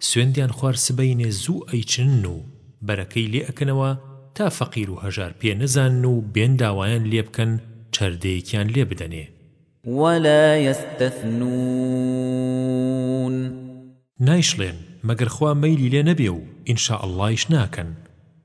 سوێندیان خوارد سبەینێ زوو ئەیچنن و بەرەکەی لێ ئەکەنەوە تا فەقیر و هەژار پێ نەزانن و بێن داوایان لێ بکەن چەردەیەکیان لێ بدەنێ. ولا یستثنون. نایشڵێن مەگەر خوا مەیلی لێ نەبێ و ان شاء اللە یش ناکەن.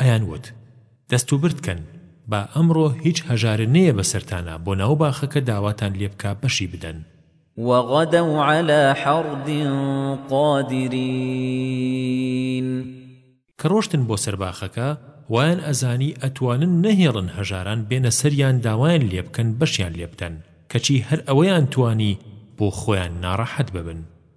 ئەیان وت، دەست و برد کەن، با ئەمڕۆ هیچ هەژارە نەیە بەسەرتانا بۆ ناو باخەکە داواتان لێ بکا بەشی بدەن. وغدوا علی حردٍ قادرین. کە ڕۆشتن بۆ سەر باخەکە، وایان ئەزانی ئەتوانن نەهێڵن هەژاران بێنە سەریان داوایان لێ بکەن بەشیان لێ بدەن، کەچی هەر ئەوەیان توانی بۆ خۆیان ناڕەحەت ببن.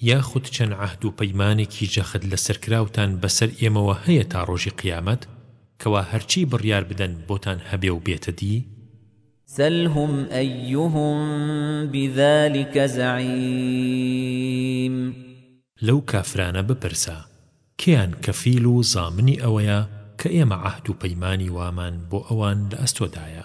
یاخود چەند عەهد و پەیمانێکی جەخت لەسەرکراوتان بەسەر ئێمەوە هەیە تا ڕۆژی قیامەت، کەوا هەرچی بڕیار بدەن بۆتان هەبێ و بێتە دی؟ سلهم ایهم بذلک زعیم. لەو کافرانە بپرسە، کێیان کەفیل و زامنی ئەوەیە کە ئێمە عەهد و پەیمانی وامان بۆ ئەوان لە ئەستۆدایە؟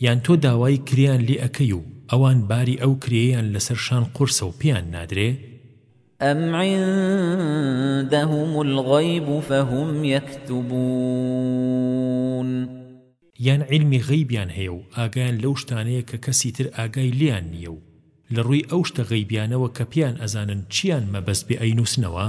یان تۆ داوای کرێیان لێ ئەکەی و ئەوان باری ئەو کرێیەیان لەسەر شان قورسە و پێیان نادرێ؟ ئەم عندهم الغیب فهم یکتبون یان عیلمی غەیبیان هەیە و ئاگایان لەو شتانەیە کە کەسی تر ئاگای لێیان نییە و لە ڕووی ئەو شتە غەیبیانەوە کە پێیان ئەزانن چییان مەبەست بێ ئەینووسنەوە؟